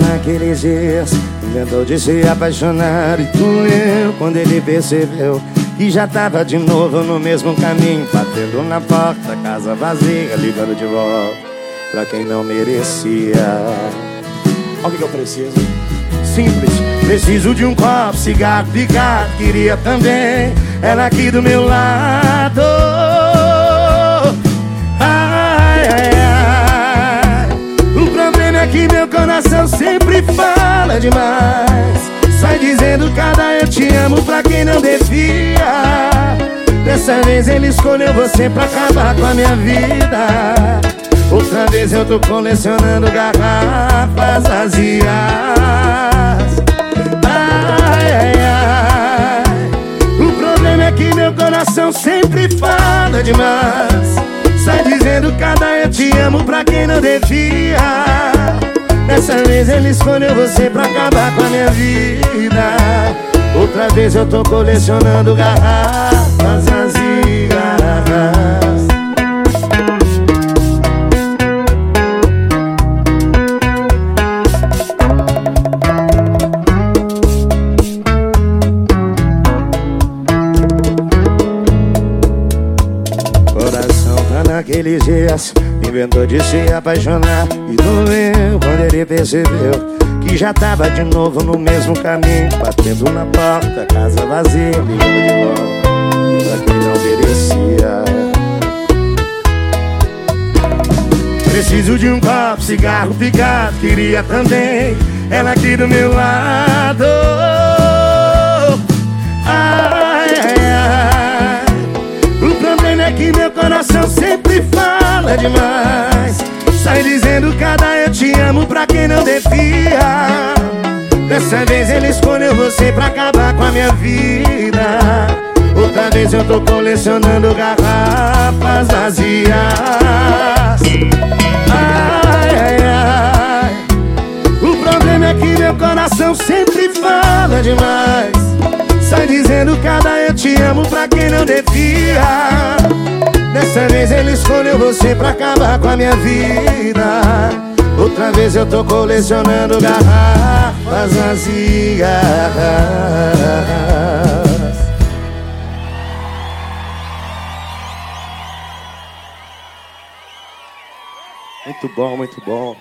naqueles dias Inventou de se apaixonar. E doeu quando ele percebeu Que já tava de novo no mesmo caminho Batendo na porta, casa vazia, ligando de volta Pra quem não merecia. Olha o que eu preciso. Simples, preciso de um copo, cigarro, picado Queria também, ela aqui do meu lado meu coração sempre fala demais. Sai dizendo cada eu te amo pra quem não devia. Dessa vez ele escolheu você pra acabar com a minha vida. Outra vez eu tô colecionando garrafas vazias. Ai, ai, ai. O problema é que meu coração sempre fala demais. Sai dizendo cada eu te amo pra quem não devia Dessa vez ele escolheu você pra acabar com a minha vida. Outra vez eu tô colecionando garrafas naqueles dias Inventou de se apaixonar. E doeu quando ele percebeu Que já tava de novo no mesmo caminho Batendo na porta, casa vazia Ligando de volta pra quem não merecia. Preciso de um copo, cigarro picado Queria também ela aqui do meu lado demais. Sai dizendo cada eu te amo pra quem não devia. Dessa vez ele escolheu você pra acabar com a minha vida. Outra vez eu tô colecionando garrafas vazias. Ai, ai, ai. O problema é que meu coração sempre fala demais. Sai dizendo cada eu te amo pra quem não devia Escolheu você pra acabar com a minha vida. Outra vez eu tô colecionando garrafas vazias. Muito bom, muito bom